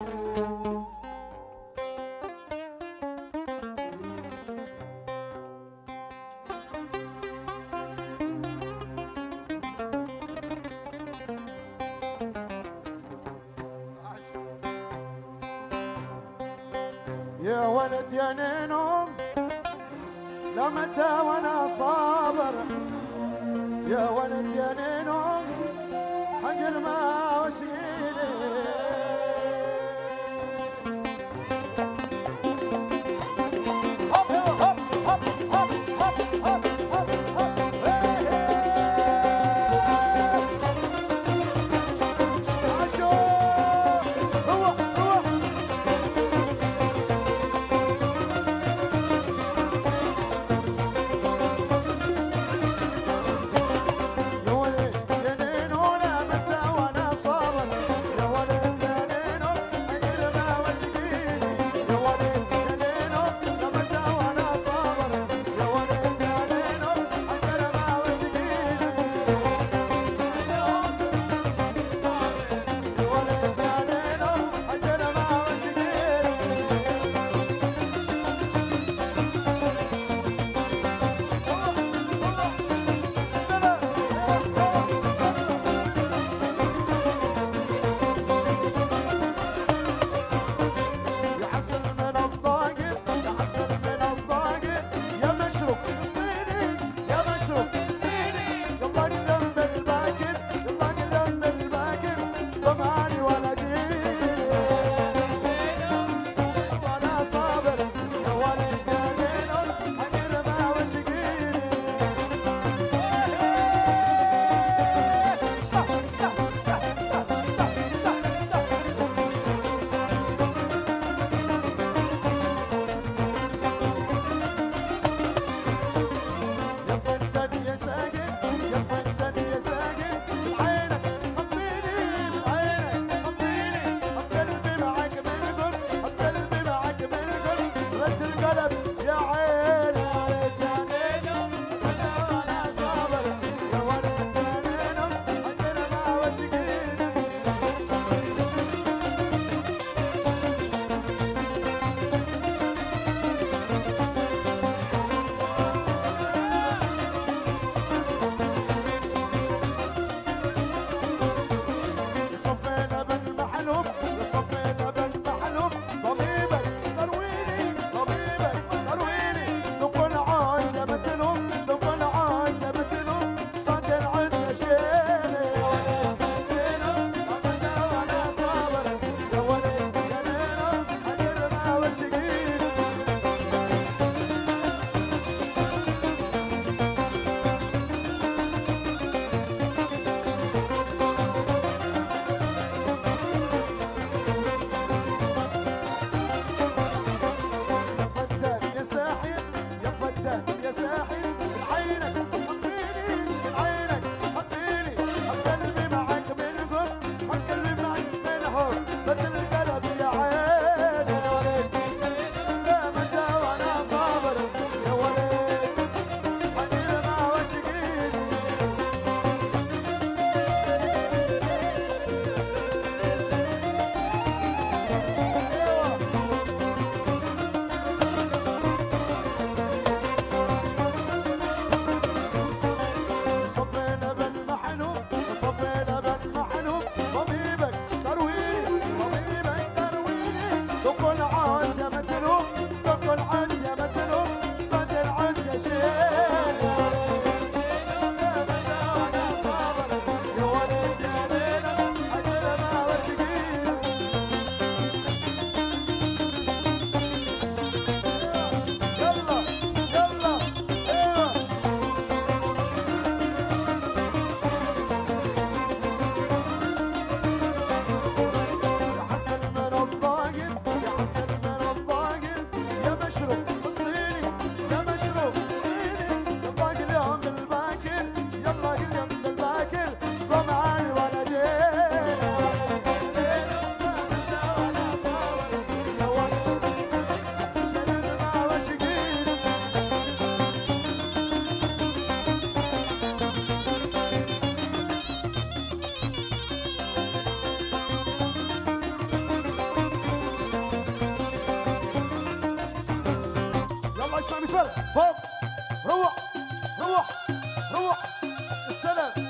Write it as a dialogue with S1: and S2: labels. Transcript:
S1: يا ولد يا نينو لمتى وأنا صابر؟ يا ولد يا نينو حق الماء اسمع مش فارق فوق روح روح روح السلام.